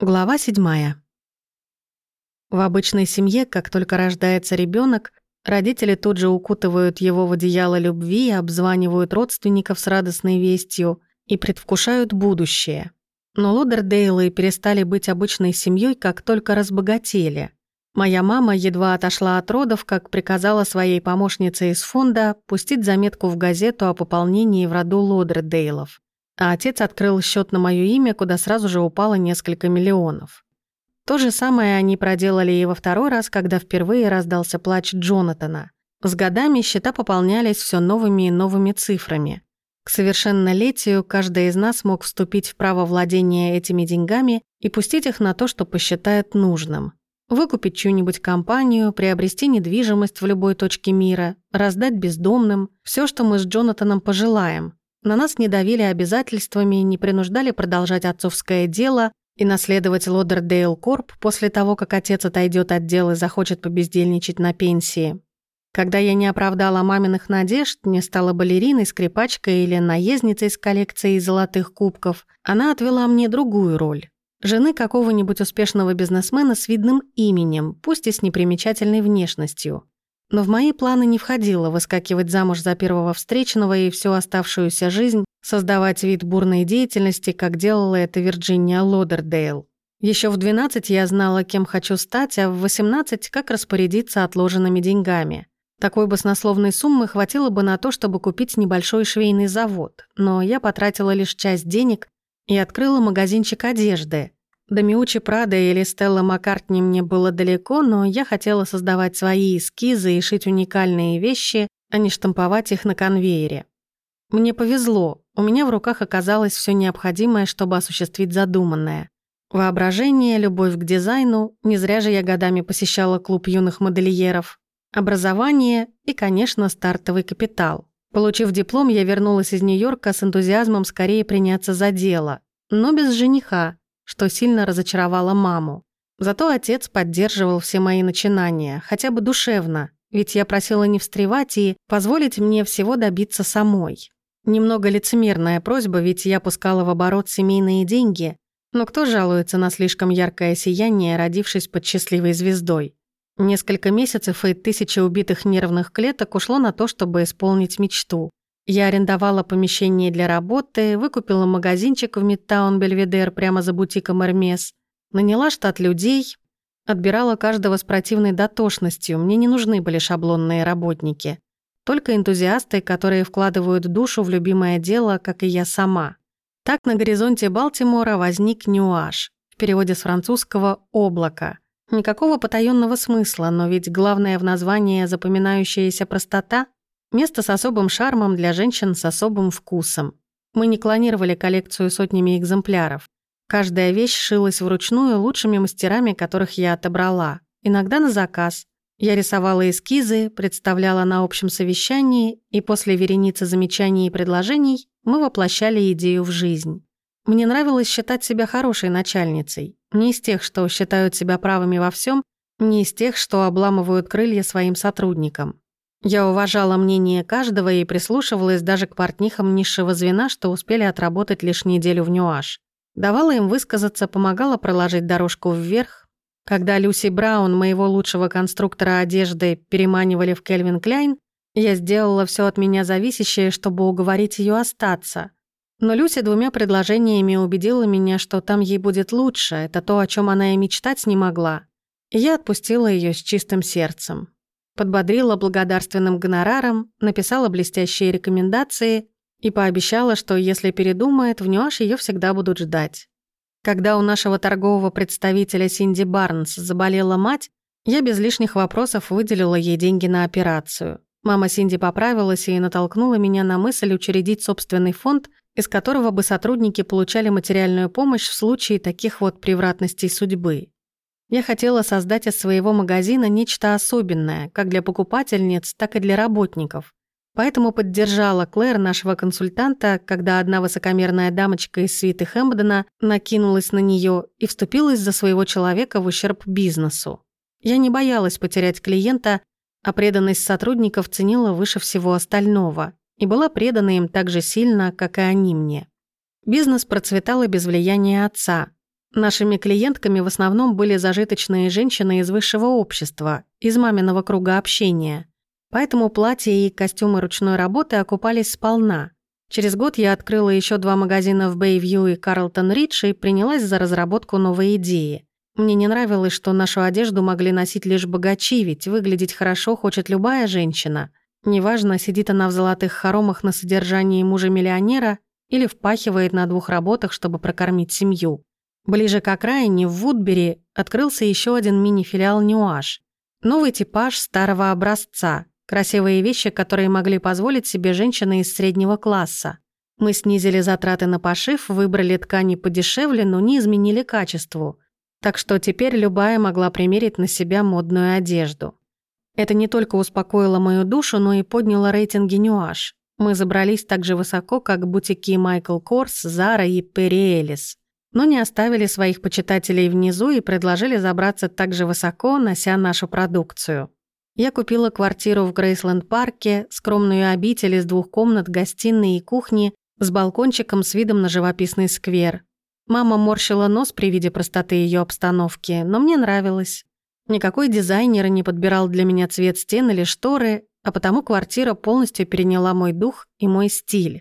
Глава седьмая. В обычной семье, как только рождается ребенок, родители тут же укутывают его в одеяло любви, обзванивают родственников с радостной вестью и предвкушают будущее. Но Лодердейлы перестали быть обычной семьей, как только разбогатели. Моя мама едва отошла от родов, как приказала своей помощнице из фонда пустить заметку в газету о пополнении в роду Лодердейлов а отец открыл счет на мое имя, куда сразу же упало несколько миллионов. То же самое они проделали и во второй раз, когда впервые раздался плач Джонатана. С годами счета пополнялись все новыми и новыми цифрами. К совершеннолетию каждый из нас мог вступить в право владения этими деньгами и пустить их на то, что посчитает нужным. Выкупить чью-нибудь компанию, приобрести недвижимость в любой точке мира, раздать бездомным – все, что мы с Джонатаном пожелаем, на нас не давили обязательствами, не принуждали продолжать отцовское дело и наследовать Лодердейл Корп после того, как отец отойдет от дела и захочет побездельничать на пенсии. Когда я не оправдала маминых надежд, не стала балериной, скрипачкой или наездницей с коллекцией золотых кубков, она отвела мне другую роль. Жены какого-нибудь успешного бизнесмена с видным именем, пусть и с непримечательной внешностью. Но в мои планы не входило выскакивать замуж за первого встречного и всю оставшуюся жизнь создавать вид бурной деятельности, как делала это Вирджиния Лодердейл. Еще в 12 я знала, кем хочу стать, а в 18 как распорядиться отложенными деньгами. Такой баснословной суммы хватило бы на то, чтобы купить небольшой швейный завод, но я потратила лишь часть денег и открыла магазинчик одежды, до Миучи Прада или Стелла Маккартни мне было далеко, но я хотела создавать свои эскизы и шить уникальные вещи, а не штамповать их на конвейере. Мне повезло, у меня в руках оказалось все необходимое, чтобы осуществить задуманное. Воображение, любовь к дизайну, не зря же я годами посещала клуб юных модельеров, образование и, конечно, стартовый капитал. Получив диплом, я вернулась из Нью-Йорка с энтузиазмом скорее приняться за дело, но без жениха, что сильно разочаровало маму. Зато отец поддерживал все мои начинания, хотя бы душевно, ведь я просила не встревать и позволить мне всего добиться самой. Немного лицемерная просьба, ведь я пускала в оборот семейные деньги, но кто жалуется на слишком яркое сияние, родившись под счастливой звездой? Несколько месяцев и тысячи убитых нервных клеток ушло на то, чтобы исполнить мечту. Я арендовала помещение для работы, выкупила магазинчик в Мидтаун Бельведер прямо за бутиком Эрмес, наняла штат людей, отбирала каждого с противной дотошностью, мне не нужны были шаблонные работники. Только энтузиасты, которые вкладывают душу в любимое дело, как и я сама. Так на горизонте Балтимора возник Нюаш, в переводе с французского «облако». Никакого потаённого смысла, но ведь главное в названии запоминающаяся простота — Место с особым шармом для женщин с особым вкусом. Мы не клонировали коллекцию сотнями экземпляров. Каждая вещь шилась вручную лучшими мастерами, которых я отобрала. Иногда на заказ. Я рисовала эскизы, представляла на общем совещании, и после вереницы замечаний и предложений мы воплощали идею в жизнь. Мне нравилось считать себя хорошей начальницей. Не из тех, что считают себя правыми во всем, не из тех, что обламывают крылья своим сотрудникам. Я уважала мнение каждого и прислушивалась даже к портнихам низшего звена, что успели отработать лишь неделю в Нюаш. Давала им высказаться, помогала проложить дорожку вверх. Когда Люси Браун, моего лучшего конструктора одежды, переманивали в Кельвин Кляйн, я сделала все от меня зависящее, чтобы уговорить ее остаться. Но Люси двумя предложениями убедила меня, что там ей будет лучше, это то, о чем она и мечтать не могла. И я отпустила ее с чистым сердцем подбодрила благодарственным гонораром, написала блестящие рекомендации и пообещала, что если передумает, в Нюаш ее всегда будут ждать. Когда у нашего торгового представителя Синди Барнс заболела мать, я без лишних вопросов выделила ей деньги на операцию. Мама Синди поправилась и натолкнула меня на мысль учредить собственный фонд, из которого бы сотрудники получали материальную помощь в случае таких вот превратностей судьбы. Я хотела создать из своего магазина нечто особенное, как для покупательниц, так и для работников. Поэтому поддержала Клэр, нашего консультанта, когда одна высокомерная дамочка из свиты Хэмпдена накинулась на нее и вступилась за своего человека в ущерб бизнесу. Я не боялась потерять клиента, а преданность сотрудников ценила выше всего остального и была предана им так же сильно, как и они мне. Бизнес процветал и без влияния отца, Нашими клиентками в основном были зажиточные женщины из высшего общества, из маминого круга общения. Поэтому платья и костюмы ручной работы окупались сполна. Через год я открыла еще два магазина в Бэйвью и Карлтон Ридж и принялась за разработку новой идеи. Мне не нравилось, что нашу одежду могли носить лишь богачи, ведь выглядеть хорошо хочет любая женщина. Неважно, сидит она в золотых хоромах на содержании мужа-миллионера или впахивает на двух работах, чтобы прокормить семью. Ближе к окраине, в Вудбери, открылся еще один мини-филиал «Нюаш». Новый типаж старого образца, красивые вещи, которые могли позволить себе женщины из среднего класса. Мы снизили затраты на пошив, выбрали ткани подешевле, но не изменили качеству. Так что теперь любая могла примерить на себя модную одежду. Это не только успокоило мою душу, но и подняло рейтинги «Нюаш». Мы забрались так же высоко, как бутики Майкл Корс, Зара и Перри Элис но не оставили своих почитателей внизу и предложили забраться так же высоко, нося нашу продукцию. Я купила квартиру в Грейсленд-парке, скромную обитель из двух комнат, гостиной и кухни, с балкончиком с видом на живописный сквер. Мама морщила нос при виде простоты ее обстановки, но мне нравилось. Никакой дизайнер не подбирал для меня цвет стен или шторы, а потому квартира полностью переняла мой дух и мой стиль.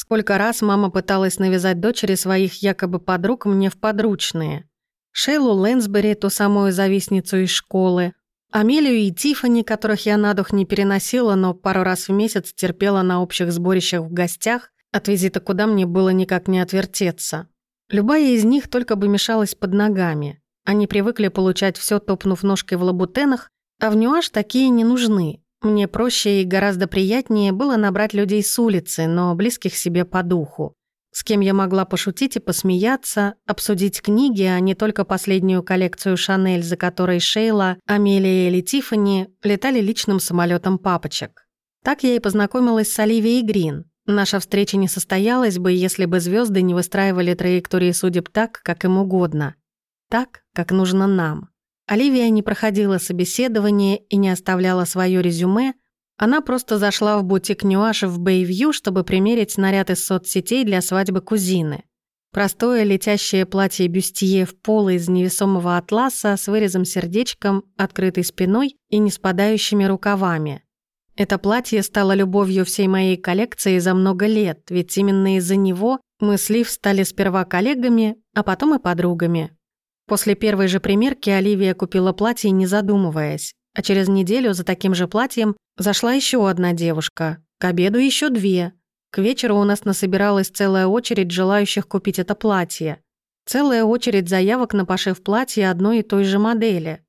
Сколько раз мама пыталась навязать дочери своих якобы подруг мне в подручные. Шейлу Лэнсбери, ту самую завистницу из школы, Амелию и Тифани, которых я на дух не переносила, но пару раз в месяц терпела на общих сборищах в гостях, от визита куда мне было никак не отвертеться. Любая из них только бы мешалась под ногами. Они привыкли получать все, топнув ножкой в лабутенах, а в нюаж такие не нужны, мне проще и гораздо приятнее было набрать людей с улицы, но близких себе по духу. С кем я могла пошутить и посмеяться, обсудить книги, а не только последнюю коллекцию «Шанель», за которой Шейла, Амелия или Тиффани летали личным самолетом папочек. Так я и познакомилась с Оливией Грин. Наша встреча не состоялась бы, если бы звезды не выстраивали траектории судеб так, как им угодно. Так, как нужно нам. Оливия не проходила собеседование и не оставляла свое резюме, она просто зашла в бутик Нюаша в Бэйвью, чтобы примерить наряд из соцсетей для свадьбы кузины. Простое летящее платье бюстье в пол из невесомого атласа с вырезом сердечком, открытой спиной и не спадающими рукавами. Это платье стало любовью всей моей коллекции за много лет, ведь именно из-за него мы с Лив стали сперва коллегами, а потом и подругами. После первой же примерки Оливия купила платье, не задумываясь, а через неделю за таким же платьем зашла еще одна девушка, к обеду еще две. К вечеру у нас насобиралась целая очередь желающих купить это платье. Целая очередь заявок на пошив платья одной и той же модели.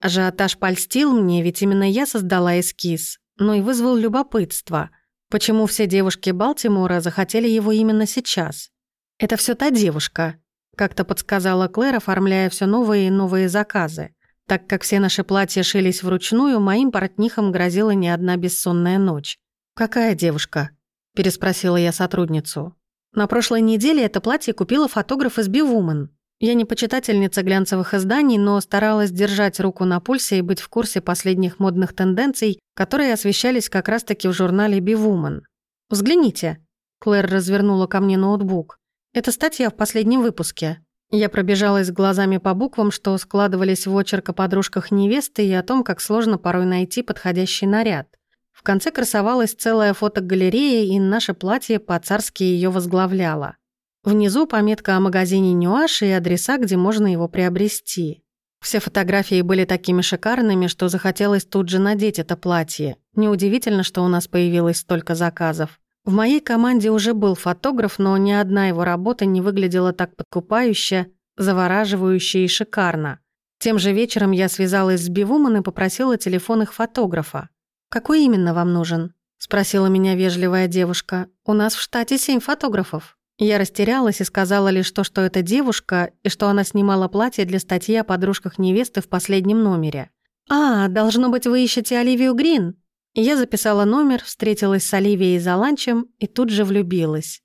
Ажиотаж польстил мне, ведь именно я создала эскиз, но и вызвал любопытство. Почему все девушки Балтимора захотели его именно сейчас? Это все та девушка, как-то подсказала Клэр, оформляя все новые и новые заказы. Так как все наши платья шились вручную, моим портнихам грозила не одна бессонная ночь. «Какая девушка?» – переспросила я сотрудницу. На прошлой неделе это платье купила фотограф из Бивумен. Я не почитательница глянцевых изданий, но старалась держать руку на пульсе и быть в курсе последних модных тенденций, которые освещались как раз-таки в журнале Бивумен. «Взгляните». Клэр развернула ко мне ноутбук. Это статья в последнем выпуске. Я пробежалась глазами по буквам, что складывались в очерк о подружках невесты и о том, как сложно порой найти подходящий наряд. В конце красовалась целая фотогалерея, и наше платье по-царски ее возглавляло. Внизу пометка о магазине «Нюаш» и адреса, где можно его приобрести. Все фотографии были такими шикарными, что захотелось тут же надеть это платье. Неудивительно, что у нас появилось столько заказов. В моей команде уже был фотограф, но ни одна его работа не выглядела так подкупающе, завораживающе и шикарно. Тем же вечером я связалась с Бивуман и попросила телефон их фотографа. «Какой именно вам нужен?» – спросила меня вежливая девушка. «У нас в штате семь фотографов». Я растерялась и сказала лишь то, что это девушка, и что она снимала платье для статьи о подружках невесты в последнем номере. «А, должно быть, вы ищете Оливию Грин?» Я записала номер, встретилась с Оливией за ланчем и тут же влюбилась.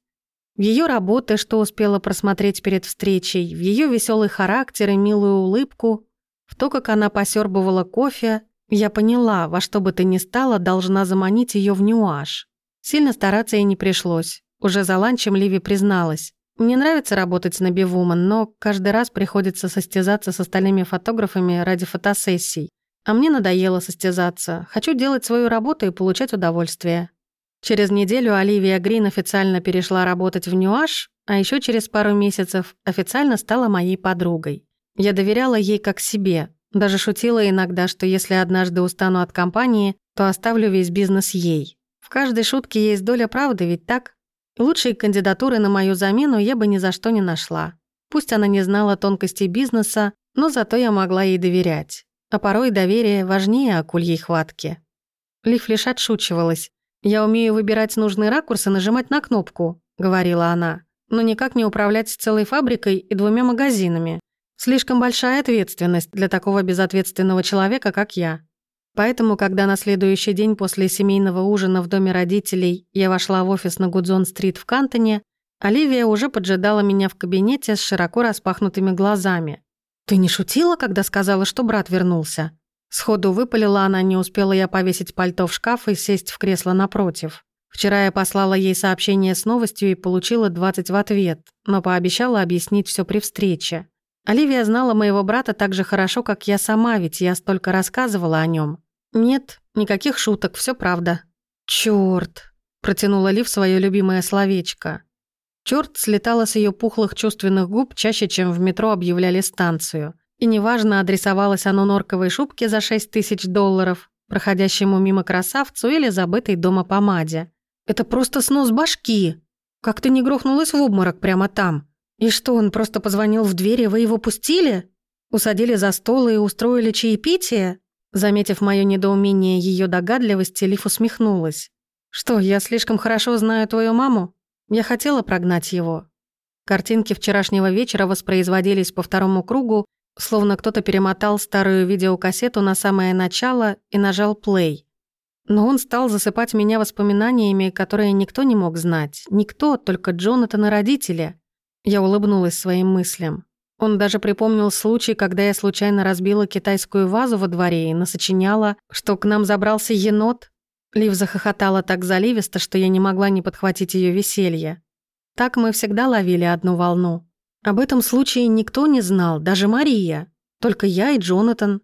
В ее работы, что успела просмотреть перед встречей, в ее веселый характер и милую улыбку, в то, как она посербывала кофе, я поняла, во что бы ты ни стала, должна заманить ее в нюаж. Сильно стараться ей не пришлось. Уже за ланчем Ливи призналась. Мне нравится работать на Бивуман, но каждый раз приходится состязаться с остальными фотографами ради фотосессий. А мне надоело состязаться. Хочу делать свою работу и получать удовольствие. Через неделю Оливия Грин официально перешла работать в Нюаш, а еще через пару месяцев официально стала моей подругой. Я доверяла ей как себе, даже шутила иногда, что если однажды устану от компании, то оставлю весь бизнес ей. В каждой шутке есть доля правды, ведь так? Лучшей кандидатуры на мою замену я бы ни за что не нашла. Пусть она не знала тонкостей бизнеса, но зато я могла ей доверять. А порой доверие важнее акульей хватки. Лиф лишь отшучивалась. «Я умею выбирать нужный ракурс и нажимать на кнопку», — говорила она, «но никак не управлять целой фабрикой и двумя магазинами. Слишком большая ответственность для такого безответственного человека, как я. Поэтому, когда на следующий день после семейного ужина в доме родителей я вошла в офис на Гудзон-стрит в Кантоне, Оливия уже поджидала меня в кабинете с широко распахнутыми глазами. «Ты не шутила, когда сказала, что брат вернулся?» Сходу выпалила она, не успела я повесить пальто в шкаф и сесть в кресло напротив. Вчера я послала ей сообщение с новостью и получила 20 в ответ, но пообещала объяснить все при встрече. Оливия знала моего брата так же хорошо, как я сама, ведь я столько рассказывала о нем. Нет, никаких шуток, все правда. Черт! протянула Лив свое любимое словечко. Черт слетала с ее пухлых чувственных губ чаще, чем в метро объявляли станцию. И неважно, адресовалось оно норковой шубке за 6 тысяч долларов, проходящему мимо красавцу или забытой дома помаде. Это просто снос башки. Как ты не грохнулась в обморок прямо там? «И что, он просто позвонил в дверь, и вы его пустили? Усадили за стол и устроили чаепитие?» Заметив мое недоумение ее догадливости, Лиф усмехнулась. «Что, я слишком хорошо знаю твою маму? Я хотела прогнать его». Картинки вчерашнего вечера воспроизводились по второму кругу, словно кто-то перемотал старую видеокассету на самое начало и нажал «плей». Но он стал засыпать меня воспоминаниями, которые никто не мог знать. Никто, только Джонатан и родители. Я улыбнулась своим мыслям. Он даже припомнил случай, когда я случайно разбила китайскую вазу во дворе и насочиняла, что к нам забрался енот. Лив захохотала так заливисто, что я не могла не подхватить ее веселье. Так мы всегда ловили одну волну. Об этом случае никто не знал, даже Мария. Только я и Джонатан.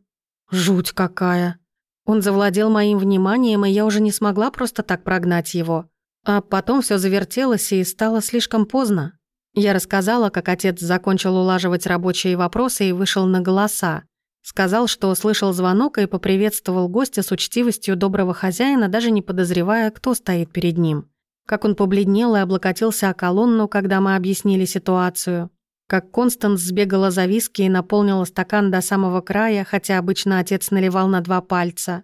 Жуть какая. Он завладел моим вниманием, и я уже не смогла просто так прогнать его. А потом все завертелось, и стало слишком поздно. Я рассказала, как отец закончил улаживать рабочие вопросы и вышел на голоса. Сказал, что услышал звонок и поприветствовал гостя с учтивостью доброго хозяина, даже не подозревая, кто стоит перед ним. Как он побледнел и облокотился о колонну, когда мы объяснили ситуацию. Как Констанс сбегала за виски и наполнила стакан до самого края, хотя обычно отец наливал на два пальца.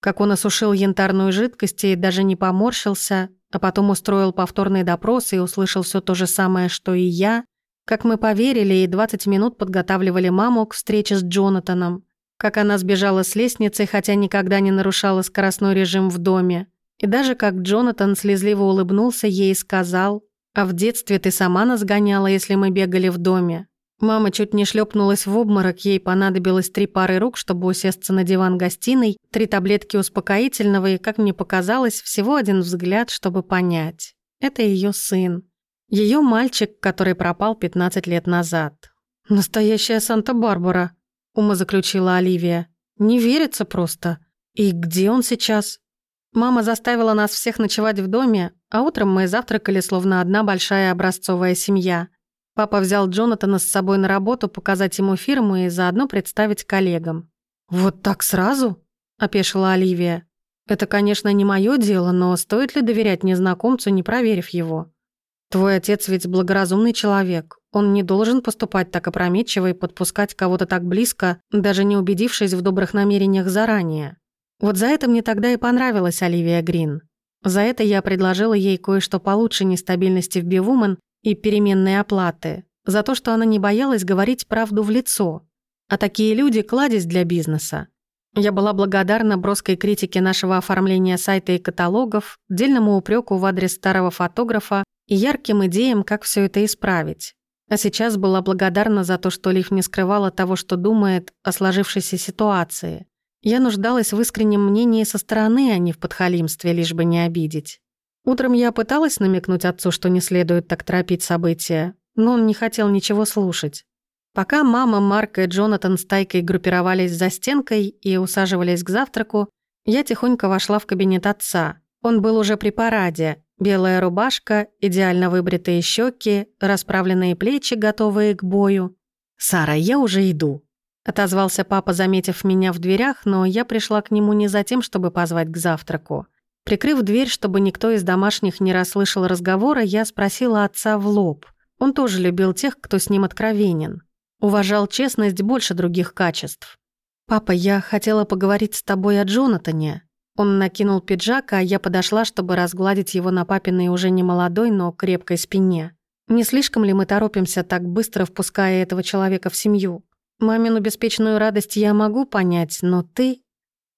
Как он осушил янтарную жидкость и даже не поморщился, а потом устроил повторный допрос и услышал все то же самое, что и я, как мы поверили и 20 минут подготавливали маму к встрече с Джонатаном, как она сбежала с лестницы, хотя никогда не нарушала скоростной режим в доме, и даже как Джонатан слезливо улыбнулся ей и сказал, «А в детстве ты сама нас гоняла, если мы бегали в доме». Мама чуть не шлепнулась в обморок, ей понадобилось три пары рук, чтобы усесться на диван гостиной, три таблетки успокоительного и, как мне показалось, всего один взгляд, чтобы понять. Это ее сын. Ее мальчик, который пропал 15 лет назад. «Настоящая Санта-Барбара», — умозаключила Оливия. «Не верится просто. И где он сейчас?» Мама заставила нас всех ночевать в доме, а утром мы завтракали, словно одна большая образцовая семья. Папа взял Джонатана с собой на работу показать ему фирму и заодно представить коллегам. «Вот так сразу?» – опешила Оливия. «Это, конечно, не мое дело, но стоит ли доверять незнакомцу, не проверив его? Твой отец ведь благоразумный человек. Он не должен поступать так опрометчиво и подпускать кого-то так близко, даже не убедившись в добрых намерениях заранее. Вот за это мне тогда и понравилась Оливия Грин. За это я предложила ей кое-что получше нестабильности в Бивумен и переменной оплаты, за то, что она не боялась говорить правду в лицо. А такие люди – кладезь для бизнеса. Я была благодарна броской критике нашего оформления сайта и каталогов, дельному упреку в адрес старого фотографа и ярким идеям, как все это исправить. А сейчас была благодарна за то, что Лив не скрывала того, что думает о сложившейся ситуации. Я нуждалась в искреннем мнении со стороны, а не в подхалимстве, лишь бы не обидеть. Утром я пыталась намекнуть отцу, что не следует так торопить события, но он не хотел ничего слушать. Пока мама, Марк и Джонатан с Тайкой группировались за стенкой и усаживались к завтраку, я тихонько вошла в кабинет отца. Он был уже при параде. Белая рубашка, идеально выбритые щеки, расправленные плечи, готовые к бою. «Сара, я уже иду», — отозвался папа, заметив меня в дверях, но я пришла к нему не за тем, чтобы позвать к завтраку. Прикрыв дверь, чтобы никто из домашних не расслышал разговора, я спросила отца в лоб. Он тоже любил тех, кто с ним откровенен. Уважал честность больше других качеств. «Папа, я хотела поговорить с тобой о Джонатане». Он накинул пиджак, а я подошла, чтобы разгладить его на папиной уже не молодой, но крепкой спине. Не слишком ли мы торопимся так быстро, впуская этого человека в семью? Мамину беспечную радость я могу понять, но ты...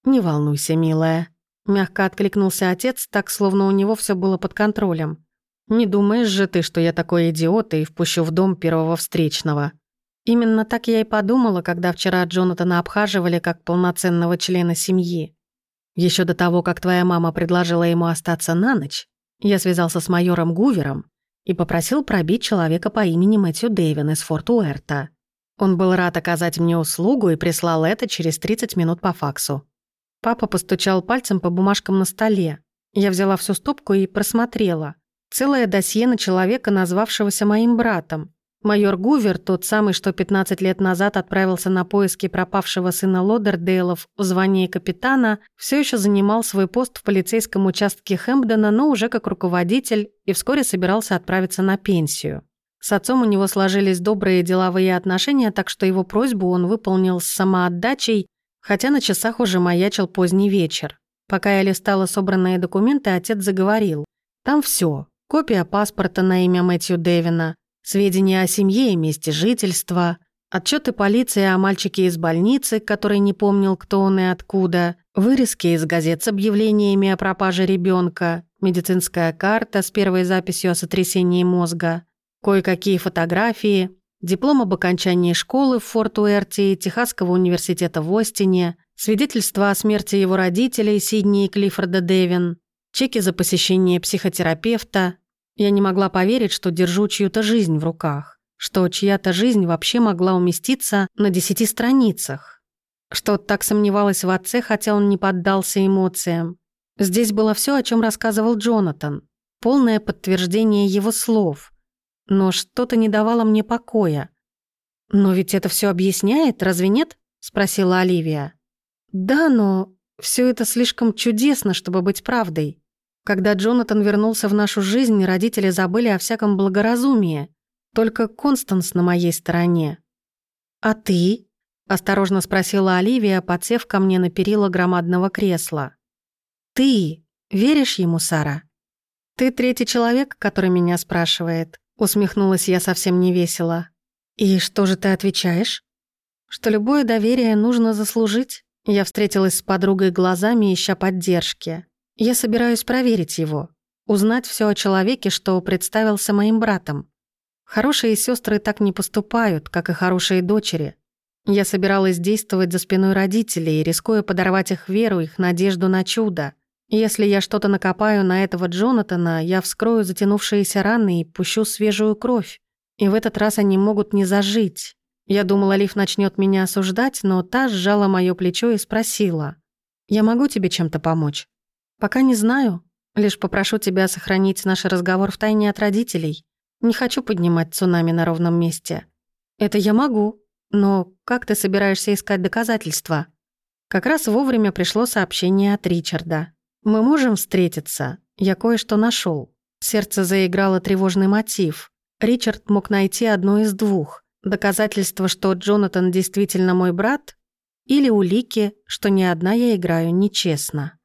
Не волнуйся, милая. Мягко откликнулся отец, так словно у него все было под контролем. «Не думаешь же ты, что я такой идиот и впущу в дом первого встречного?» Именно так я и подумала, когда вчера Джонатана обхаживали как полноценного члена семьи. Еще до того, как твоя мама предложила ему остаться на ночь, я связался с майором Гувером и попросил пробить человека по имени Мэтью Дэвин из Форт Уэрта. Он был рад оказать мне услугу и прислал это через 30 минут по факсу. Папа постучал пальцем по бумажкам на столе. Я взяла всю стопку и просмотрела. Целое досье на человека, назвавшегося моим братом. Майор Гувер, тот самый, что 15 лет назад отправился на поиски пропавшего сына Лодердейлов в звании капитана, все еще занимал свой пост в полицейском участке Хэмпдона, но уже как руководитель и вскоре собирался отправиться на пенсию. С отцом у него сложились добрые деловые отношения, так что его просьбу он выполнил с самоотдачей, хотя на часах уже маячил поздний вечер. Пока я листала собранные документы, отец заговорил. Там все: Копия паспорта на имя Мэтью Дэвина, сведения о семье и месте жительства, отчеты полиции о мальчике из больницы, который не помнил, кто он и откуда, вырезки из газет с объявлениями о пропаже ребенка, медицинская карта с первой записью о сотрясении мозга, кое-какие фотографии, диплом об окончании школы в Форт Уэрти и Техасского университета в Остине, свидетельство о смерти его родителей Сидни и Клиффорда Дэвин, чеки за посещение психотерапевта, я не могла поверить, что держу чью-то жизнь в руках, что чья-то жизнь вообще могла уместиться на десяти страницах, что так сомневалась в отце, хотя он не поддался эмоциям. Здесь было все, о чем рассказывал Джонатан, полное подтверждение его слов, но что-то не давало мне покоя. «Но ведь это все объясняет, разве нет?» — спросила Оливия. «Да, но все это слишком чудесно, чтобы быть правдой. Когда Джонатан вернулся в нашу жизнь, родители забыли о всяком благоразумии. Только Констанс на моей стороне. «А ты?» – осторожно спросила Оливия, подсев ко мне на перила громадного кресла. «Ты веришь ему, Сара?» «Ты третий человек, который меня спрашивает», – усмехнулась я совсем невесело. «И что же ты отвечаешь?» «Что любое доверие нужно заслужить». Я встретилась с подругой глазами, ища поддержки. Я собираюсь проверить его, узнать все о человеке, что представился моим братом. Хорошие сестры так не поступают, как и хорошие дочери. Я собиралась действовать за спиной родителей, рискуя подорвать их веру, их надежду на чудо. Если я что-то накопаю на этого Джонатана, я вскрою затянувшиеся раны и пущу свежую кровь. И в этот раз они могут не зажить. Я думала, Лив начнет меня осуждать, но та сжала моё плечо и спросила. «Я могу тебе чем-то помочь?» «Пока не знаю. Лишь попрошу тебя сохранить наш разговор в тайне от родителей. Не хочу поднимать цунами на ровном месте. Это я могу. Но как ты собираешься искать доказательства?» Как раз вовремя пришло сообщение от Ричарда. «Мы можем встретиться. Я кое-что нашел. Сердце заиграло тревожный мотив. Ричард мог найти одно из двух. Доказательство, что Джонатан действительно мой брат, или улики, что ни одна я играю нечестно.